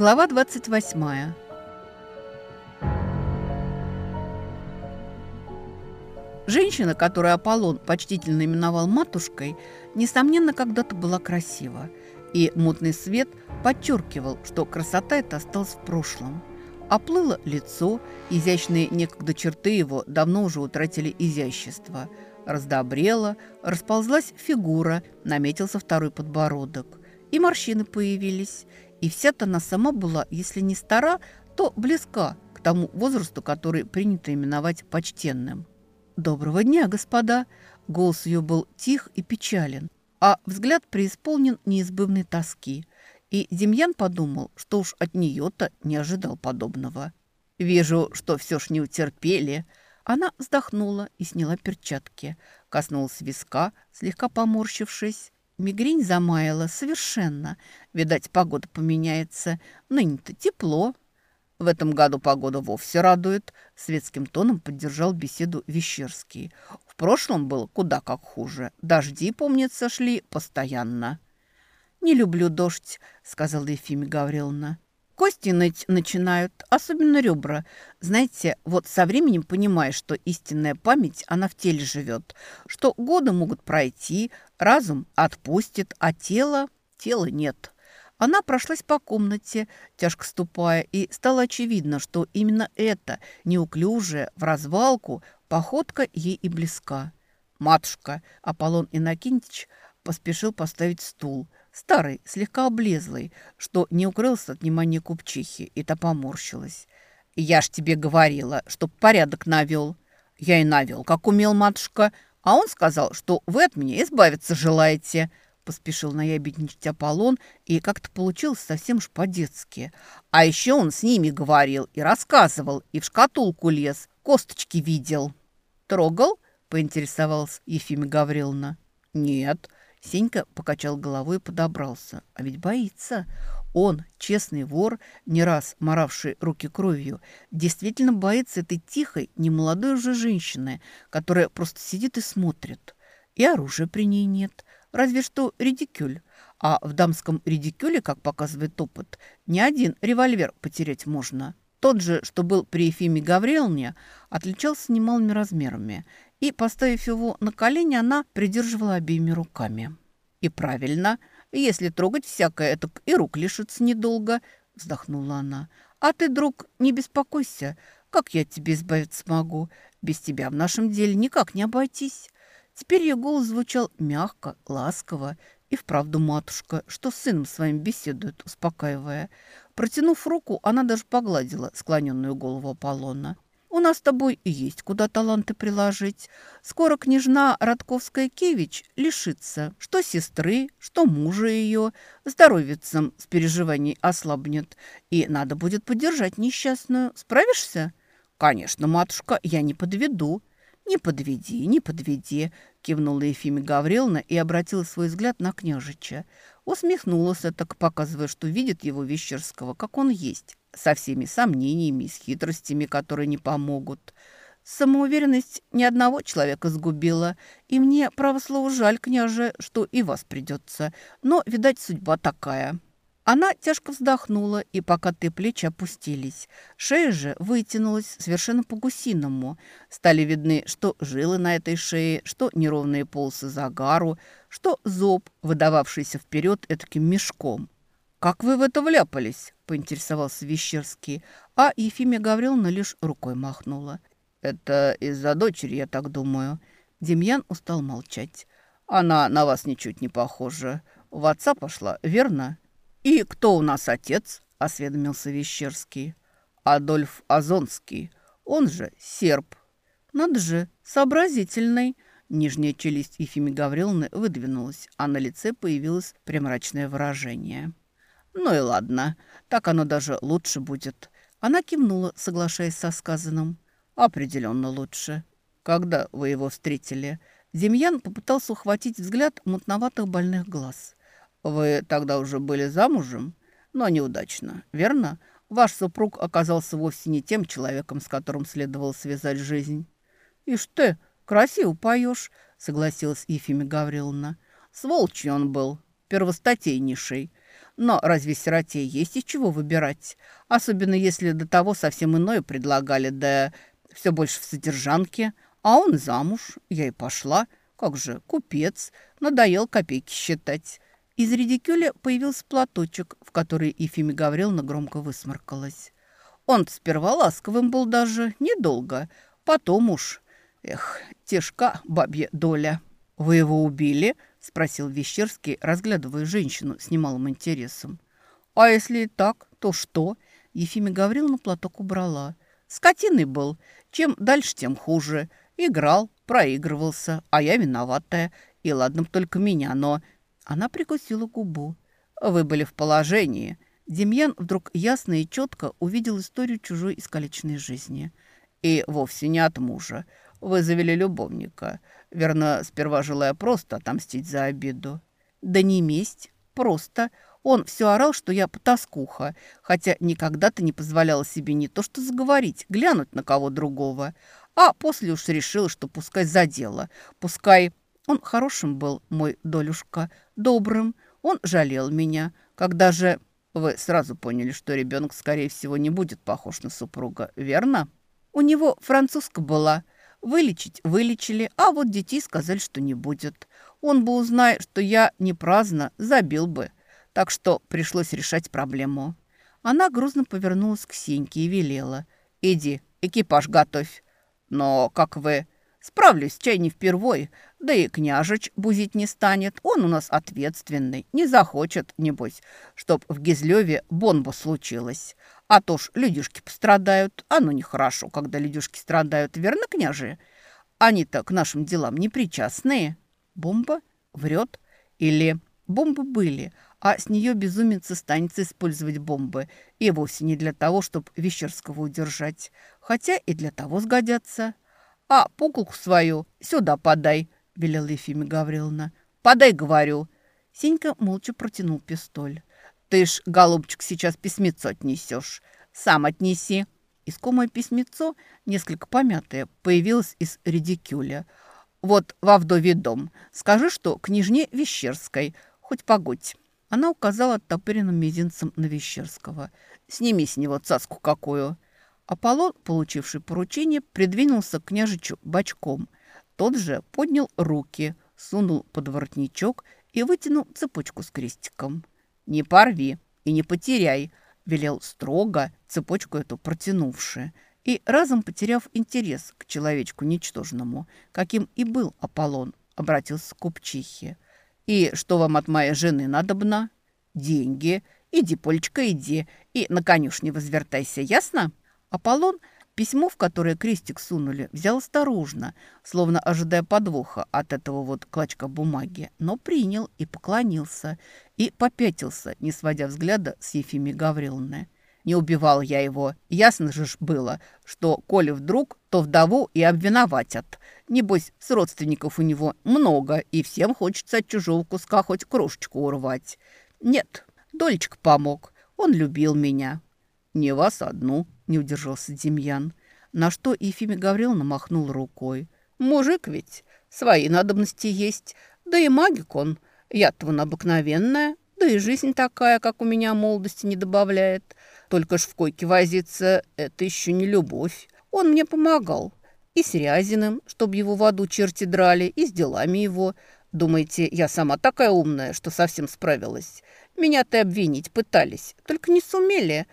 Глава 28. Женщина, которую Аполлон почтительно именовал матушкой, несомненно, когда-то была красива. И мутный свет подчеркивал, что красота эта осталась в прошлом. Оплыло лицо, изящные некогда черты его давно уже утратили изящество. Раздобрела, расползлась фигура, наметился второй подбородок. И морщины появились – и вся-то она сама была, если не стара, то близка к тому возрасту, который принято именовать почтенным. «Доброго дня, господа!» Голос ее был тих и печален, а взгляд преисполнен неизбывной тоски. И Демьян подумал, что уж от нее-то не ожидал подобного. «Вижу, что все ж не утерпели». Она вздохнула и сняла перчатки, коснулась виска, слегка поморщившись. Мигрень замаяла совершенно. Видать, погода поменяется. Ныне-то тепло. В этом году погода вовсе радует. Светским тоном поддержал беседу Вещерский. В прошлом было куда как хуже. Дожди, помнится, шли постоянно. «Не люблю дождь», — сказала Ефимия Гавриловна. Кости ныть начинают, особенно ребра. Знаете, вот со временем понимаешь, что истинная память, она в теле живет, что годы могут пройти, разум отпустит, а тело... тела нет. Она прошлась по комнате, тяжко ступая, и стало очевидно, что именно эта неуклюжая, в развалку, походка ей и близка. «Матушка!» Аполлон Иннокентич поспешил поставить стул – старый, слегка облезлый, что не укрылся от внимания купчихи, и та поморщилась. «Я ж тебе говорила, чтоб порядок навел». «Я и навел, как умел матушка, а он сказал, что вы от меня избавиться желаете». Поспешил наябедничать Аполлон, и как-то получилось совсем уж по-детски. А еще он с ними говорил и рассказывал, и в шкатулку лез, косточки видел. «Трогал?» – поинтересовалась Ефимия Гавриловна. «Нет», Сенька покачал головой и подобрался. А ведь боится. Он, честный вор, не раз моравший руки кровью, действительно боится этой тихой, немолодой уже женщины, которая просто сидит и смотрит. И оружия при ней нет, разве что редикюль. А в дамском редикюле, как показывает опыт, ни один револьвер потерять можно. Тот же, что был при Ефиме Гавриловне, отличался немалыми размерами и, поставив его на колени, она придерживала обеими руками. «И правильно, если трогать всякое, так и рук лишится недолго», — вздохнула она. «А ты, друг, не беспокойся, как я от тебя избавиться могу? Без тебя в нашем деле никак не обойтись». Теперь ее голос звучал мягко, ласково, и вправду матушка, что с сыном своим беседует, успокаивая. Протянув руку, она даже погладила склоненную голову Аполлона. У нас с тобой есть куда таланты приложить. Скоро княжна Радковская-Кевич лишится что сестры, что мужа ее. Здоровицам с переживаний ослабнет. И надо будет поддержать несчастную. Справишься? Конечно, матушка, я не подведу. «Не подведи, не подведи», – кивнула Ефимия Гавриловна и обратила свой взгляд на княжича. Усмехнулась, так показывая, что видит его Вещерского, как он есть со всеми сомнениями и с хитростями, которые не помогут. Самоуверенность ни одного человека сгубила, и мне, право слово, жаль, княже, что и вас придется, но, видать, судьба такая». Она тяжко вздохнула, и пока ты плечи опустились. Шея же вытянулась совершенно по-гусиному. Стали видны, что жилы на этой шее, что неровные полосы загару, что зоб, выдававшийся вперед этаким мешком. «Как вы в это вляпались?» – поинтересовался Вещерский, а Ефимия Гавриловна лишь рукой махнула. «Это из-за дочери, я так думаю». Демьян устал молчать. «Она на вас ничуть не похожа. В отца пошла, верно?» «И кто у нас отец?» – осведомился Вещерский. «Адольф Азонский. Он же серб». «Надо же, сообразительный». Нижняя челюсть Ефимии Гавриловны выдвинулась, а на лице появилось премрачное выражение. «Ну и ладно, так оно даже лучше будет». Она кивнула, соглашаясь со сказанным. «Определенно лучше. Когда вы его встретили?» Демьян попытался ухватить взгляд мутноватых больных глаз. «Вы тогда уже были замужем?» «Но неудачно, верно? Ваш супруг оказался вовсе не тем человеком, с которым следовало связать жизнь». «Ишь ты, красиво поешь», — согласилась Ефимия Гавриловна. «Сволочью он был, первостатейнейший. Но разве сироте есть из чего выбирать? Особенно если до того совсем иное предлагали, да все больше в содержанке. А он замуж, я и пошла. Как же, купец, надоел копейки считать. Из редикюля появился платочек, в который Ефимия Гавриловна громко высморкалась. Он сперва ласковым был даже, недолго. Потом уж, эх, тяжка бабья доля. «Вы его убили?» – спросил Вещерский, разглядывая женщину с немалым интересом. «А если и так, то что?» Ефимия Гавриловна платок убрала. «Скотиной был. Чем дальше, тем хуже. Играл, проигрывался, а я виноватая. И ладно только меня, но...» Она прикусила губу. «Вы были в положении». Демьян вдруг ясно и четко увидел историю чужой искалеченной жизни. И вовсе не от мужа. Вы завели любовника. Верно, сперва желая просто отомстить за обиду. Да не месть, просто. Он все орал, что я потаскуха, хотя никогда-то не позволяла себе не то что заговорить, глянуть на кого другого. А после уж решила, что пускай за дело. Пускай он хорошим был, мой долюшка, добрым. Он жалел меня. Когда же... Вы сразу поняли, что ребенок, скорее всего, не будет похож на супруга, верно? У него французка была – Вылечить вылечили, а вот детей сказали, что не будет. Он бы, узная, что я не праздно, забил бы. Так что пришлось решать проблему. Она грузно повернулась к Сеньке и велела. «Иди, экипаж готовь». «Но как вы...» «Справлюсь, чай не впервой. Да и княжич бузить не станет. Он у нас ответственный. Не захочет, небось, чтоб в Гизлеве бомба случилась. А то ж людюшки пострадают. Оно нехорошо, когда людюшки страдают, верно, княже? Они-то к нашим делам не причастные. Бомба? Врет? Или бомбы были, а с нее безумец станется использовать бомбы. И вовсе не для того, чтобы Вещерского удержать. Хотя и для того сгодятся. А пуколку свою сюда подай, велела Ефимия Гавриловна. Подай, говорю. Сенька молча протянул пистоль. «Ты ж, голубчик, сейчас письмецо отнесешь. Сам отнеси». Искомое письмецо, несколько помятое, появилось из редикюля. «Вот во вдове дом. Скажи, что княжне Вещерской. Хоть погодь». Она указала оттопыренным мизинцем на Вещерского. «Сними с него цаску какую». Аполлон, получивший поручение, придвинулся к княжичу бочком. Тот же поднял руки, сунул под воротничок и вытянул цепочку с крестиком. «Не порви и не потеряй», – велел строго, цепочку эту протянувши, и разом потеряв интерес к человечку ничтожному, каким и был Аполлон, обратился к купчихе. «И что вам от моей жены надобно?» «Деньги. Иди, Полечка, иди, и на конюшне возвертайся, ясно?» Аполлон Письмо, в которое крестик сунули, взял осторожно, словно ожидая подвоха от этого вот клочка бумаги, но принял и поклонился, и попятился, не сводя взгляда с Ефимией Гавриловны. Не убивал я его. Ясно же ж было, что, коли вдруг, то вдову и обвиноватят. Небось, с родственников у него много, и всем хочется от чужого куска хоть кружечку урвать. Нет, Долечка помог. Он любил меня. Не вас одну, не удержался Демьян. На что Ефимия Гавриловна махнул рукой. «Мужик ведь, свои надобности есть. Да и магик он. Я-то обыкновенная. Да и жизнь такая, как у меня молодости не добавляет. Только ж в койке возиться – это еще не любовь. Он мне помогал. И с Рязиным, чтобы его в аду черти драли, и с делами его. Думаете, я сама такая умная, что совсем справилась? Меня-то обвинить пытались, только не сумели».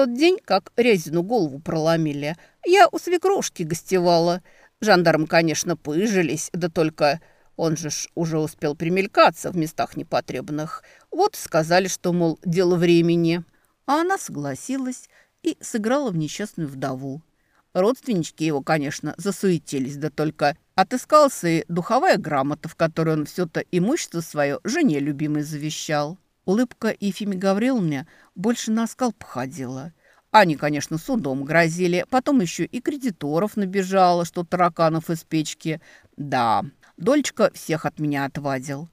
Тот день, как Резину голову проломили, я у свекрушки гостевала. Жандарм, конечно, пыжились, да только он же ж уже успел примелькаться в местах непотребных. Вот сказали, что, мол, дело времени. А она согласилась и сыграла в несчастную вдову. Родственнички его, конечно, засуетились, да только отыскался и духовая грамота, в которой он все-то имущество свое жене любимой завещал. Улыбка Ефимии Гавриловне больше на скал походила. Они, конечно, судом грозили, потом еще и кредиторов набежало, что тараканов из печки. Да, Дольчка всех от меня отвадил.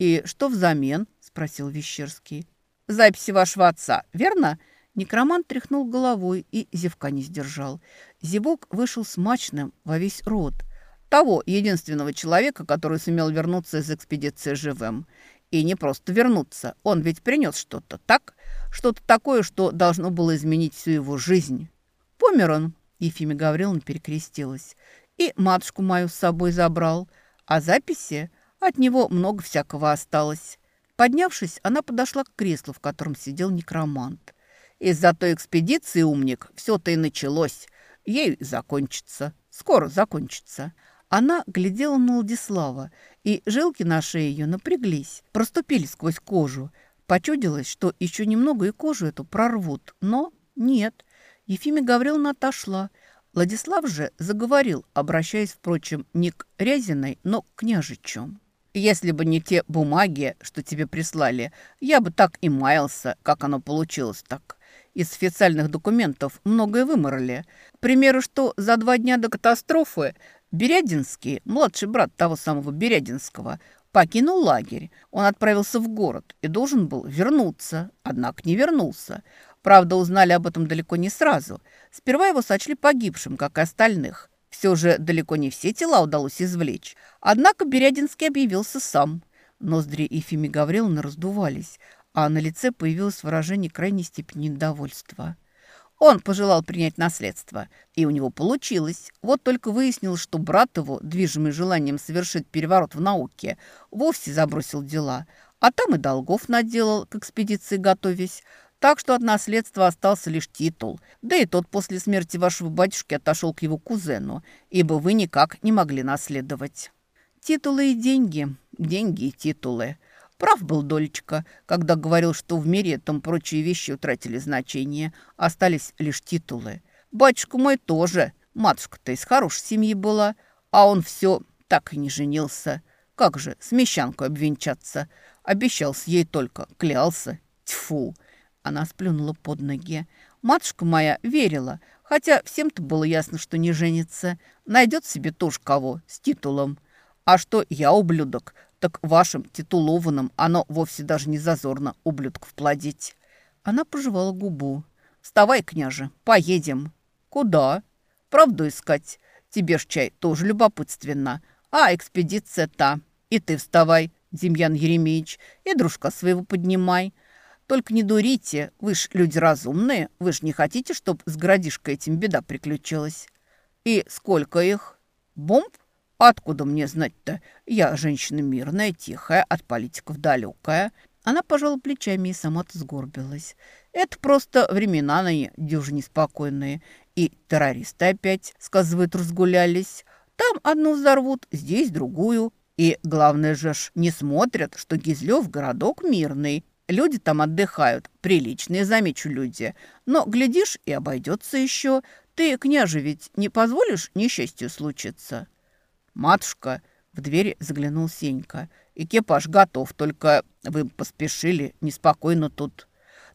«И что взамен?» – спросил Вещерский. «Записи вашего отца, верно?» Некромант тряхнул головой и зевка не сдержал. Зевок вышел смачным во весь рот. Того единственного человека, который сумел вернуться из экспедиции живым. И не просто вернуться. Он ведь принес что-то, так? Что-то такое, что должно было изменить всю его жизнь. Помер он, Ефимия Гавриловна перекрестилась. И матушку мою с собой забрал. А записи? От него много всякого осталось. Поднявшись, она подошла к креслу, в котором сидел некромант. Из-за той экспедиции, умник, все-то и началось. Ей закончится. Скоро закончится. Она глядела на Владислава, и жилки на шее ее напряглись, проступили сквозь кожу. Почудилось, что еще немного и кожу эту прорвут, но нет. Ефимия Гавриловна отошла. Владислав же заговорил, обращаясь, впрочем, не к Рязиной, но к княжичу. «Если бы не те бумаги, что тебе прислали, я бы так и маялся, как оно получилось так. Из официальных документов многое выморали. К примеру, что за два дня до катастрофы Берядинский, младший брат того самого Берядинского, покинул лагерь. Он отправился в город и должен был вернуться, однако не вернулся. Правда, узнали об этом далеко не сразу. Сперва его сочли погибшим, как и остальных. Все же далеко не все тела удалось извлечь. Однако Берядинский объявился сам. Ноздри Ефимии Гавриловны раздувались, а на лице появилось выражение крайней степени недовольства. Он пожелал принять наследство, и у него получилось. Вот только выяснил, что брат его, движимый желанием совершить переворот в науке, вовсе забросил дела, а там и долгов наделал, к экспедиции готовясь. Так что от наследства остался лишь титул, да и тот после смерти вашего батюшки отошел к его кузену, ибо вы никак не могли наследовать. Титулы и деньги, деньги и титулы – Прав был Дольчика, когда говорил, что в мире этом прочие вещи утратили значение, остались лишь титулы. Батюшка мой тоже, матушка-то из хорошей семьи была, а он все так и не женился. Как же с мещанкой обвенчаться? Обещался ей только, клялся. Тьфу! Она сплюнула под ноги. Матушка моя верила, хотя всем-то было ясно, что не женится. Найдет себе тоже кого с титулом. А что я ублюдок, так вашим титулованным оно вовсе даже не зазорно ублюдков плодить. Она пожевала губу. «Вставай, княже, поедем». «Куда?» «Правду искать. Тебе ж чай тоже любопытственно. А экспедиция та. И ты вставай, Демьян Еремеевич, и дружка своего поднимай. Только не дурите, вы ж люди разумные, вы ж не хотите, чтоб с городишкой этим беда приключилась. И сколько их? Бомб? Откуда мне знать-то? Я женщина мирная, тихая, от политиков далекая. Она пожала плечами и сама-то сгорбилась. Это просто времена на дюжи неспокойные. И террористы опять, сказывают, разгулялись. Там одну взорвут, здесь другую. И главное же ж не смотрят, что Гизлев городок мирный. Люди там отдыхают, приличные, замечу, люди. Но, глядишь, и обойдется еще. Ты, княже, ведь не позволишь несчастью случиться?» «Матушка!» – в двери заглянул Сенька. «Экипаж готов, только вы поспешили, неспокойно тут».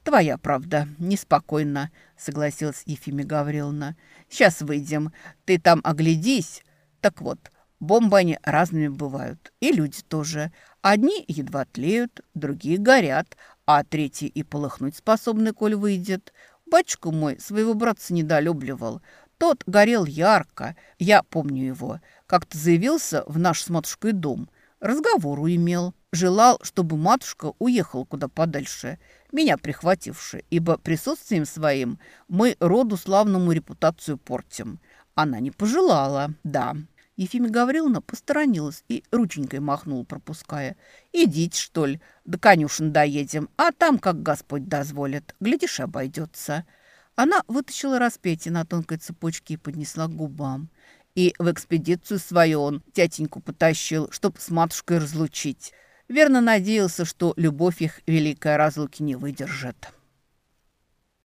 «Твоя правда, неспокойно», – согласилась Ефимия Гавриловна. «Сейчас выйдем. Ты там оглядись». Так вот, бомбы они разными бывают. И люди тоже. Одни едва тлеют, другие горят, а третьи и полыхнуть способны, коль выйдет. Батюшка мой своего братца недолюбливал. Тот горел ярко, я помню его. Как-то заявился в наш с матушкой дом. Разговору имел. Желал, чтобы матушка уехала куда подальше, меня прихвативши, ибо присутствием своим мы роду славному репутацию портим. Она не пожелала, да. Ефимия Гавриловна посторонилась и рученькой махнула, пропуская. «Идите, что ли, до конюшен доедем, а там, как Господь дозволит, глядишь, обойдется». Она вытащила распятие на тонкой цепочке и поднесла к губам. И в экспедицию свою он тятеньку потащил, чтоб с матушкой разлучить. Верно надеялся, что любовь их великой разлуки не выдержит.